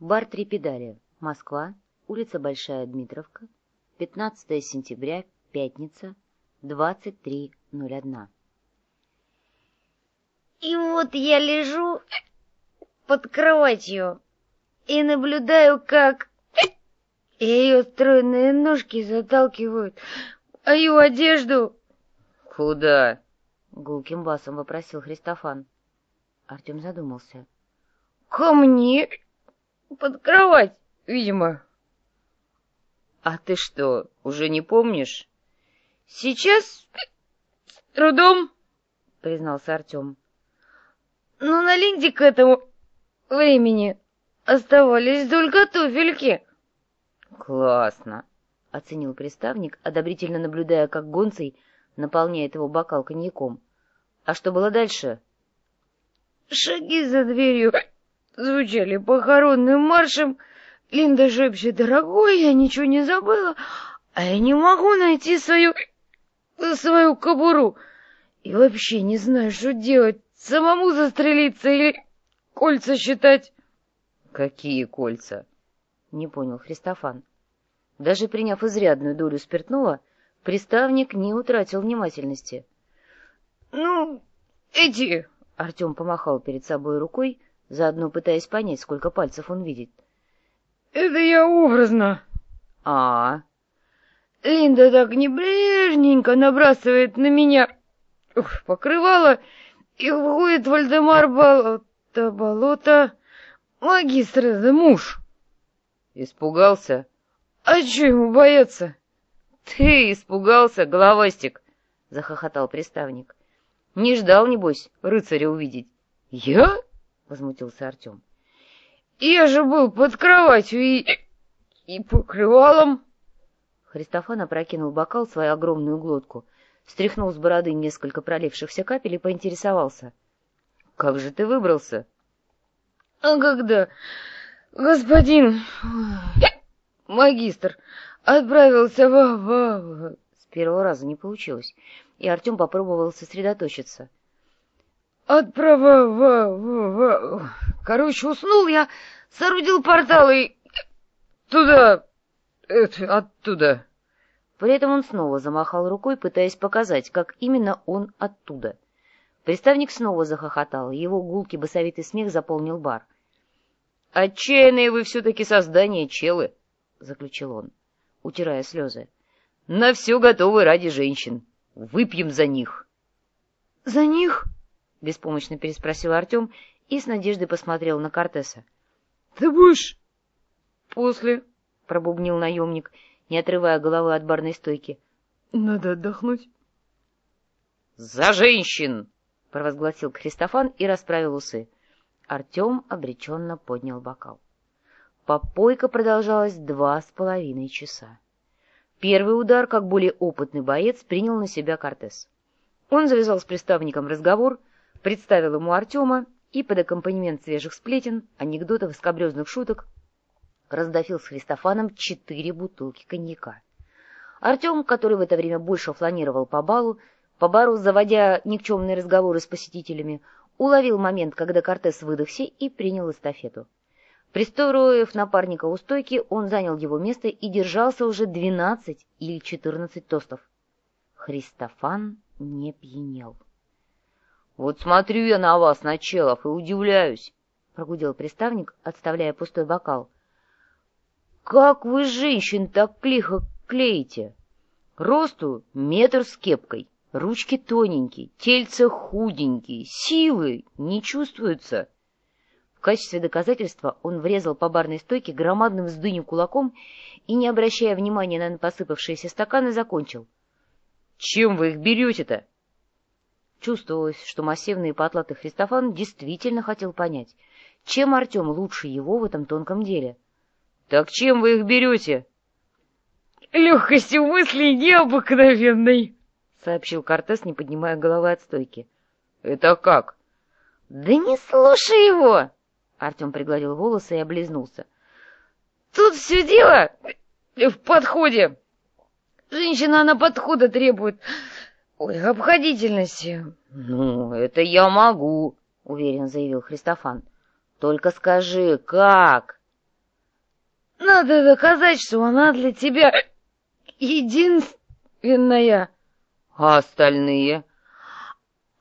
Бар «Три педали», Москва, улица Большая Дмитровка, 15 сентября, пятница, 23.01. И вот я лежу под кроватью и наблюдаю, как ее стройные ножки заталкивают мою одежду. — Куда? — гулким басом вопросил Христофан. Артем задумался. — Ко мне под кровать, видимо. — А ты что, уже не помнишь? — Сейчас с трудом, — признался Артем. — Но на ленте к этому времени оставались только туфельки. — Классно, — оценил приставник, одобрительно наблюдая, как Гонцей наполняет его бокал коньяком. — А что было дальше? — Шаги за дверью звучали похоронным маршем. Линда шепчет, дорогой, я ничего не забыла, а я не могу найти свою... свою кобуру. И вообще не знаю, что делать, самому застрелиться или кольца считать. — Какие кольца? — не понял Христофан. Даже приняв изрядную долю спиртного, приставник не утратил внимательности. — Ну, эти... — Артем помахал перед собой рукой, заодно пытаясь понять, сколько пальцев он видит. — Это я образно. — А, Линда так небрежненько набрасывает на меня ух, покрывало, и выходит Вальдемар болото, болото, магистр это муж. — Испугался? — А че ему бояться? — Ты испугался, головастик! — захохотал приставник. — Не ждал, небось, рыцаря увидеть. — Я? — возмутился Артем. — Я же был под кроватью и... и покрывалом. Христофан опрокинул бокал в свою огромную глотку, стряхнул с бороды несколько пролившихся капель и поинтересовался. — Как же ты выбрался? — А когда господин магистр отправился в... в... С первого раза не получилось, и Артем попробовал сосредоточиться. — Отправа... в... в... в... Короче, уснул я, соорудил портал и... туда... Это, оттуда. При этом он снова замахал рукой, пытаясь показать, как именно он оттуда. Приставник снова захохотал, его гулкий басовитый смех заполнил бар. — Отчаянные вы все-таки создания, челы! — заключил он, утирая слезы. — На все готовы ради женщин. Выпьем за них. — За них? — беспомощно переспросил Артем и с надеждой посмотрел на Кортеса. — Ты будешь после пробубнил наемник, не отрывая головы от барной стойки. — Надо отдохнуть. — За женщин! — провозгласил Христофан и расправил усы. Артем обреченно поднял бокал. Попойка продолжалась два с половиной часа. Первый удар, как более опытный боец, принял на себя Кортес. Он завязал с приставником разговор, представил ему Артема и под аккомпанемент свежих сплетен, анекдотов и скобрезных шуток раздавил с Христофаном четыре бутылки коньяка. Артем, который в это время больше фланировал по балу, по бару, заводя никчемные разговоры с посетителями, уловил момент, когда Кортес выдохся и принял эстафету. Пристроив напарника у стойки, он занял его место и держался уже двенадцать или четырнадцать тостов. Христофан не пьянел. — Вот смотрю я на вас, Началов, и удивляюсь, — прогудел приставник, отставляя пустой бокал. — как вы женщин так лихо клеите? Росту метр с кепкой, ручки тоненькие, тельце худенькие, силы не чувствуются. В качестве доказательства он врезал по барной стойке громадным сдыню кулаком и, не обращая внимания на посыпавшиеся стаканы, закончил. — Чем вы их берете-то? Чувствовалось, что массивный потлатый Христофан действительно хотел понять, чем Артем лучше его в этом тонком деле. — так чем вы их берете? — Легкостью мыслей необыкновенной, — сообщил Кортес, не поднимая головы от стойки. — Это как? — Да не слушай его! — Артем пригладил волосы и облизнулся. — Тут все дело в подходе. Женщина на подхода требует. Ой, обходительности. — Ну, это я могу, — уверенно заявил Христофан. — Только скажи, как? — надо доказать, что она для тебя единственная. А остальные?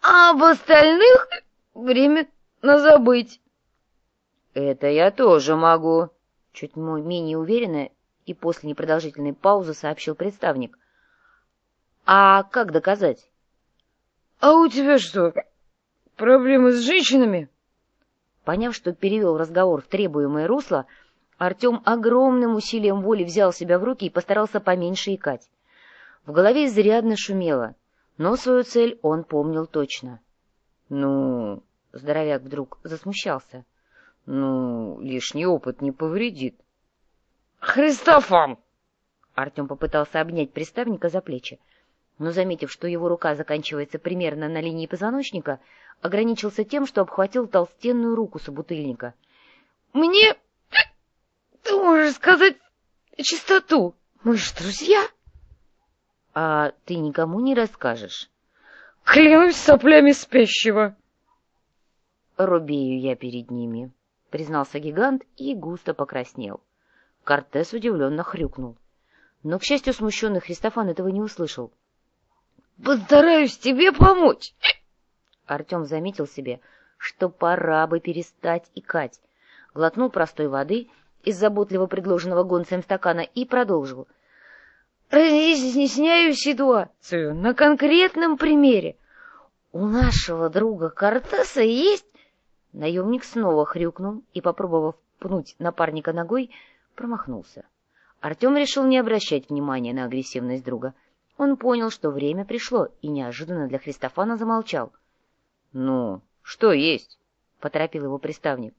А об остальных время на забыть. Это я тоже могу. Чуть менее уверенно и после непродолжительной паузы сообщил представник. А как доказать? А у тебя что, проблемы с женщинами? Поняв, что перевел разговор в требуемое русло, Артем огромным усилием воли взял себя в руки и постарался поменьше икать. В голове изрядно шумело, но свою цель он помнил точно. — Ну, — здоровяк вдруг засмущался, — ну, лишний опыт не повредит. — Христофан! Артем попытался обнять приставника за плечи, но, заметив, что его рука заканчивается примерно на линии позвоночника, ограничился тем, что обхватил толстенную руку собутыльника. — Мне ты можешь сказать чистоту. Мы же друзья. А ты никому не расскажешь? Клянусь соплями спящего. Рубею я перед ними, признался гигант и густо покраснел. Кортес удивленно хрюкнул. Но, к счастью, смущенный Христофан этого не услышал. — Постараюсь тебе помочь. Артем заметил себе, что пора бы перестать икать. Глотнул простой воды из заботливо предложенного гонцем стакана и продолжил. «Разъясняю ситуацию на конкретном примере. У нашего друга Кортеса есть...» Наемник снова хрюкнул и, попробовав пнуть напарника ногой, промахнулся. Артем решил не обращать внимания на агрессивность друга. Он понял, что время пришло, и неожиданно для Христофана замолчал. — Ну, что есть? — поторопил его приставник.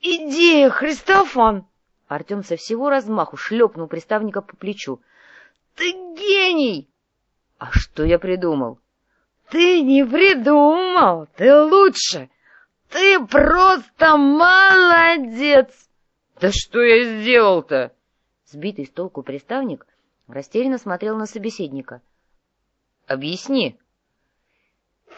«Идея, Христофан!» Артем со всего размаху шлепнул приставника по плечу. «Ты гений!» «А что я придумал?» «Ты не придумал! Ты лучше! Ты просто молодец!» «Да что я сделал-то?» Сбитый с толку приставник растерянно смотрел на собеседника. «Объясни!»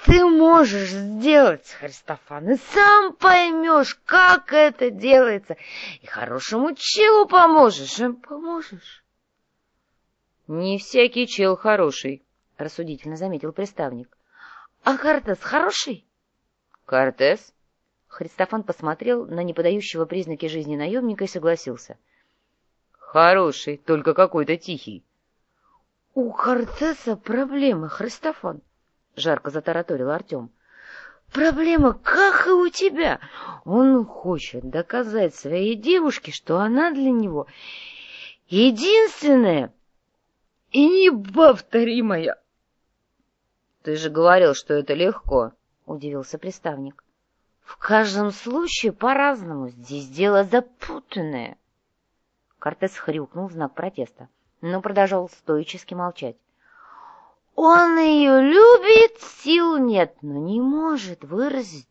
Ты можешь сделать, Христофан, и сам поймешь, как это делается, и хорошему челу поможешь, им поможешь. — Не всякий чел хороший, — рассудительно заметил приставник. — А Кортес хороший? — Кортес? Христофан посмотрел на неподающего признаки жизни наемника и согласился. — Хороший, только какой-то тихий. — У Кортеса проблемы, Христофан. — жарко затараторил Артем. «Проблема, как и у тебя. Он хочет доказать своей девушке, что она для него единственная и неповторимая». «Ты же говорил, что это легко», — удивился приставник. «В каждом случае по-разному. Здесь дело запутанное». Кортес хрюкнул в знак протеста, но продолжал стоически молчать. Он ее любит, сил нет, но не может выразить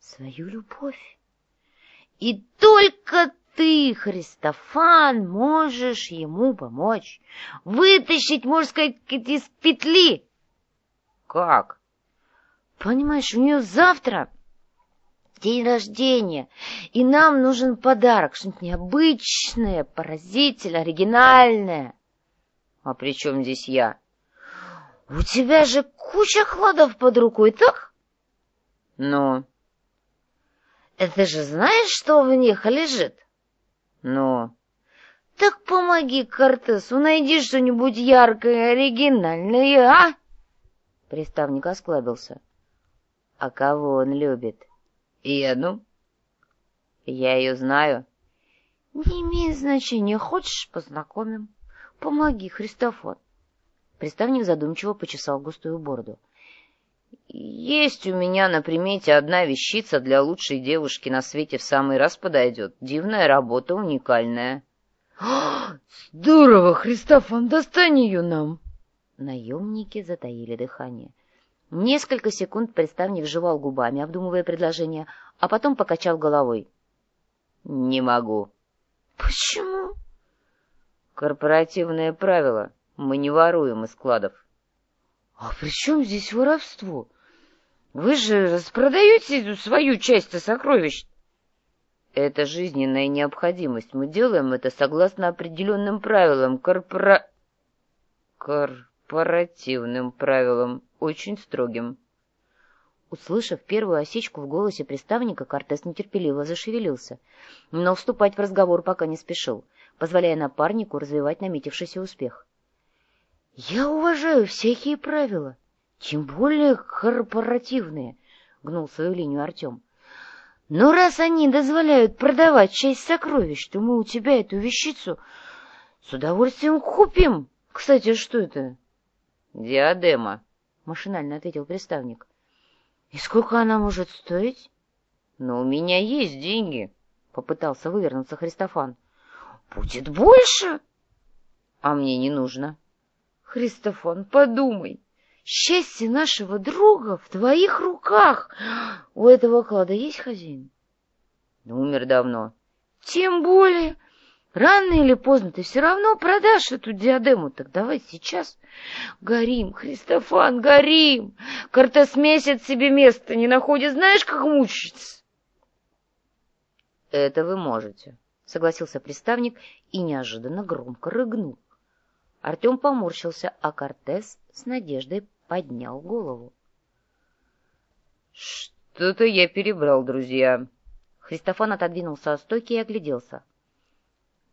свою любовь. И только ты, Христофан, можешь ему помочь, вытащить, можно сказать, из петли. Как? Понимаешь, у нее завтра день рождения, и нам нужен подарок, что-нибудь необычное, поразительное, оригинальное. А при чем здесь я? — У тебя же куча кладов под рукой, так? — Ну? — Это же знаешь, что в них лежит? — Ну? — Так помоги Кортесу, найди что-нибудь яркое, оригинальное, а? Приставник осклабился. — А кого он любит? — Ену? — Я ее знаю. — Не имеет значения, хочешь, познакомим? Помоги, Христофор. Приставник задумчиво почесал густую бороду. «Есть у меня на примете одна вещица для лучшей девушки на свете в самый раз подойдет. Дивная работа, уникальная». «Здорово, Христофан, достань ее нам!» Наемники затаили дыхание. Несколько секунд представник жевал губами, обдумывая предложение, а потом покачал головой. «Не могу». «Почему?» «Корпоративное правило». Мы не воруем из складов. — А при чем здесь воровство? Вы же распродаете свою часть сокровищ. Это жизненная необходимость. Мы делаем это согласно определенным правилам, корпора... корпоративным правилам, очень строгим. Услышав первую осечку в голосе приставника, Кортес нетерпеливо зашевелился, но вступать в разговор пока не спешил, позволяя напарнику развивать наметившийся успех. — Я уважаю всякие правила, тем более корпоративные, — гнул свою линию Артем. Но раз они дозволяют продавать часть сокровищ, то мы у тебя эту вещицу с удовольствием купим. Кстати, что это? — Диадема, — машинально ответил приставник. — И сколько она может стоить? — Но у меня есть деньги, — попытался вывернуться Христофан. — Будет больше? — А мне не нужно. — Христофан, подумай. Счастье нашего друга в твоих руках. У этого клада есть хозяин? Умер давно. Тем более. Рано или поздно ты все равно продашь эту диадему. Так давай сейчас. Горим, Христофан, горим. Кортес месяц себе места не находит. Знаешь, как мучается? Это вы можете, согласился приставник и неожиданно громко рыгнул. Артем поморщился, а Кортес с надеждой поднял голову. «Что-то я перебрал, друзья». Христофан отодвинулся от стойки и огляделся.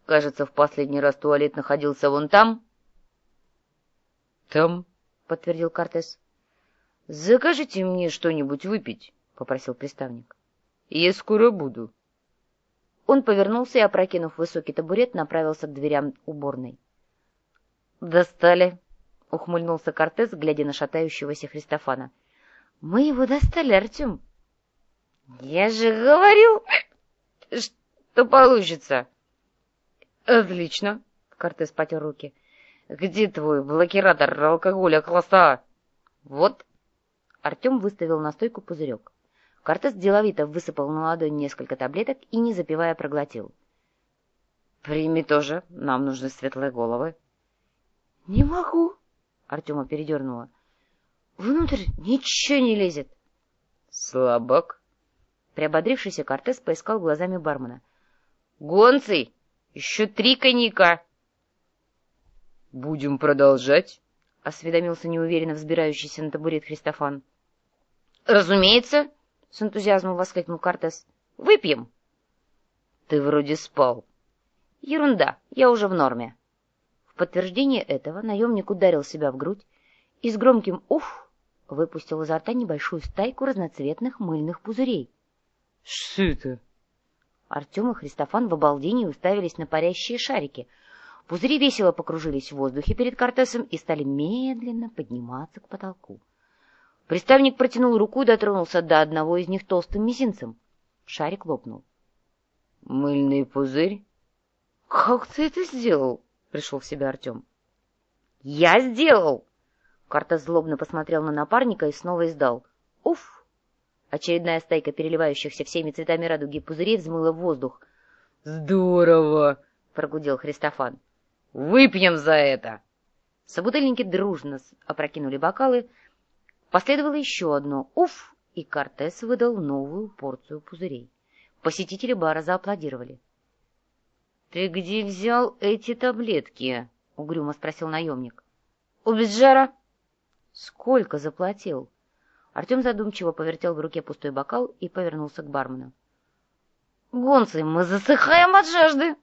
«Кажется, в последний раз туалет находился вон там». «Там», — подтвердил Кортес. «Закажите мне что-нибудь выпить», — попросил приставник. «Я скоро буду». Он повернулся и, опрокинув высокий табурет, направился к дверям уборной. «Достали», — ухмыльнулся Кортес, глядя на шатающегося Христофана. — Мы его достали, Артем. — Я же говорил, что получится. — Отлично, — Кортес потер руки. — Где твой блокиратор алкоголя класса Вот. Артем выставил на стойку пузырек. Кортес деловито высыпал на ладонь несколько таблеток и, не запивая, проглотил. — Прими тоже, нам нужны светлые головы. — Не могу, Артема передернула. Внутрь ничего не лезет. Слабак. Приободрившийся Кортес поискал глазами бармена. Гонций! Еще три коньяка! Будем продолжать? — осведомился неуверенно взбирающийся на табурет Христофан. — Разумеется! — с энтузиазмом воскликнул Кортес. — Выпьем! — Ты вроде спал. — Ерунда, я уже в норме. В подтверждение этого наемник ударил себя в грудь и с громким «уф» выпустил изо рта небольшую стайку разноцветных мыльных пузырей. — Что это? Артем и Христофан в обалдении уставились на парящие шарики. Пузыри весело покружились в воздухе перед Кортесом и стали медленно подниматься к потолку. Приставник протянул руку и дотронулся до одного из них толстым мизинцем. Шарик лопнул. — Мыльный пузырь? — Как ты это сделал? пришел в себя Артем. «Я сделал!» Карта злобно посмотрел на напарника и снова издал. «Уф!» Очередная стайка переливающихся всеми цветами радуги пузырей взмыла в воздух. «Здорово!» — прогудел Христофан. «Выпьем за это!» Собутыльники дружно опрокинули бокалы. Последовало еще одно «Уф!» и Кортес выдал новую порцию пузырей. Посетители бара зааплодировали. «Ты где взял эти таблетки?» — угрюмо спросил наемник. «У Безжара». «Сколько заплатил?» Артем задумчиво повертел в руке пустой бокал и повернулся к бармену. «Гонцы, мы засыхаем от жажды!»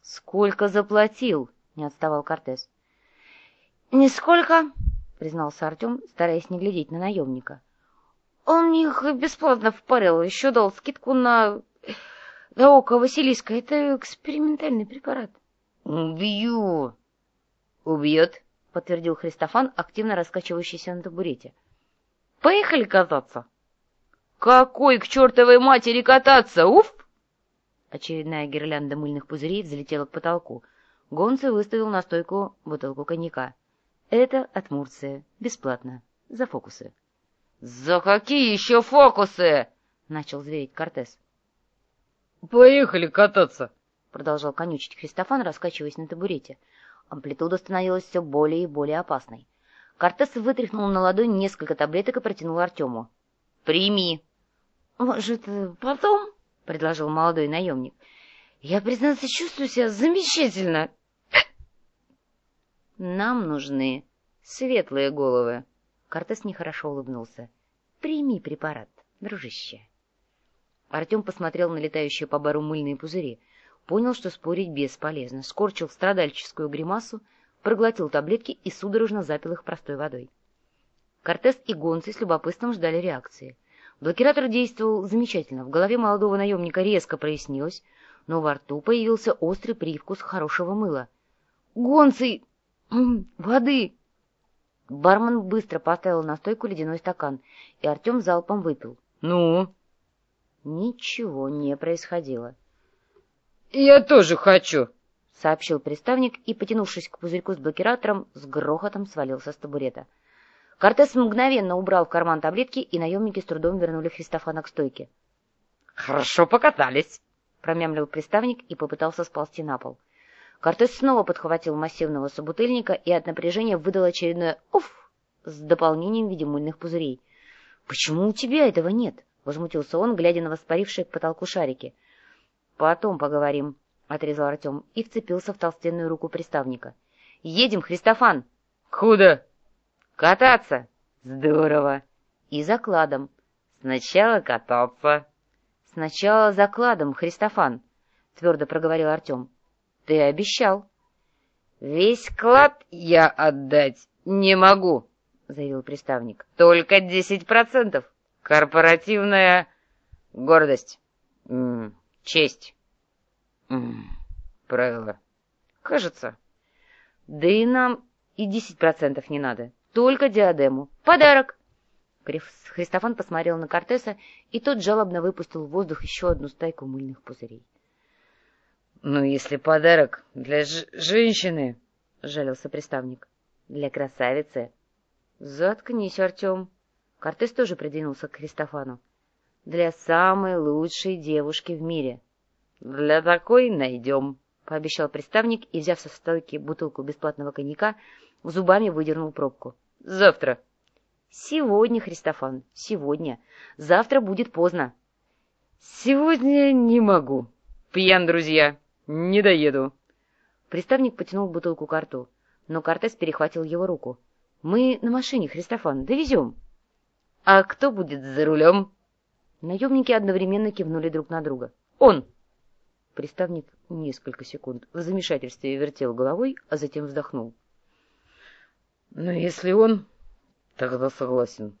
«Сколько заплатил?» — не отставал Кортес. «Нисколько», — признался Артем, стараясь не глядеть на наемника. «Он их бесплатно впарил, еще дал скидку на да око Василиска — это экспериментальный препарат. — Убью! — Убьет, — подтвердил Христофан, активно раскачивающийся на табурете. — Поехали кататься. — Какой к чертовой матери кататься, уф! Очередная гирлянда мыльных пузырей взлетела к потолку. Гонце выставил на стойку бутылку коньяка. Это от Мурции. Бесплатно. За фокусы. — За какие еще фокусы? — начал звереть Кортес. «Поехали кататься!» — продолжал конючить Христофан, раскачиваясь на табурете. Амплитуда становилась все более и более опасной. Кортес вытряхнул на ладонь несколько таблеток и протянул Артему. «Прими!» «Может, потом?» —— предложил молодой наемник. — Я, признаться, чувствую себя замечательно. — Нам нужны светлые головы. Кортес нехорошо улыбнулся. — Прими препарат, дружище. Артем посмотрел на летающие по бару мыльные пузыри, понял, что спорить бесполезно, скорчил страдальческую гримасу, проглотил таблетки и судорожно запил их простой водой. Кортес и гонцы с любопытством ждали реакции. Блокиратор действовал замечательно, в голове молодого наемника резко прояснилось, но во рту появился острый привкус хорошего мыла. «Гонцы! Воды!» Бармен быстро поставил на стойку ледяной стакан, и Артем залпом выпил. «Ну?» Ничего не происходило. «Я тоже хочу!» — сообщил приставник и, потянувшись к пузырьку с блокиратором, с грохотом свалился с табурета. Кортес мгновенно убрал в карман таблетки, и наемники с трудом вернули Христофана к стойке. — Хорошо покатались, — промямлил приставник и попытался сползти на пол. Кортес снова подхватил массивного собутыльника и от напряжения выдал очередное «Уф!» с дополнением в виде мыльных пузырей. — Почему у тебя этого нет? — возмутился он, глядя на воспарившие к потолку шарики. — Потом поговорим, — отрезал Артем и вцепился в толстенную руку приставника. — Едем, Христофан! — Куда? — Кататься! — Здорово! — И закладом. — Сначала кататься. — Сначала закладом, Христофан, — твердо проговорил Артем. — Ты обещал. — Весь клад я отдать не могу, — заявил приставник. — Только десять процентов. Корпоративная гордость. М -м, честь. Правила. Кажется. Да и нам и десять процентов не надо. Только диадему. Подарок. Христофан посмотрел на Кортеса, и тот жалобно выпустил в воздух еще одну стайку мыльных пузырей. — Ну, если подарок для женщины, — жалился приставник. — Для красавицы. — Заткнись, Артем. Кортес тоже придвинулся к Христофану. — Для самой лучшей девушки в мире. — Для такой найдем, — пообещал приставник и, взяв со стойки бутылку бесплатного коньяка, зубами выдернул пробку. — Завтра. — Сегодня, Христофан, сегодня. Завтра будет поздно. — Сегодня не могу. Пьян, друзья. Не доеду. Приставник потянул бутылку к рту, но Кортес перехватил его руку. — Мы на машине, Христофан, довезем. — А кто будет за рулем? Наемники одновременно кивнули друг на друга. — Он! Приставник несколько секунд в замешательстве вертел головой, а затем вздохнул. — Но если он, тогда согласен.